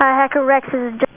Hi, Hacker Rex. This is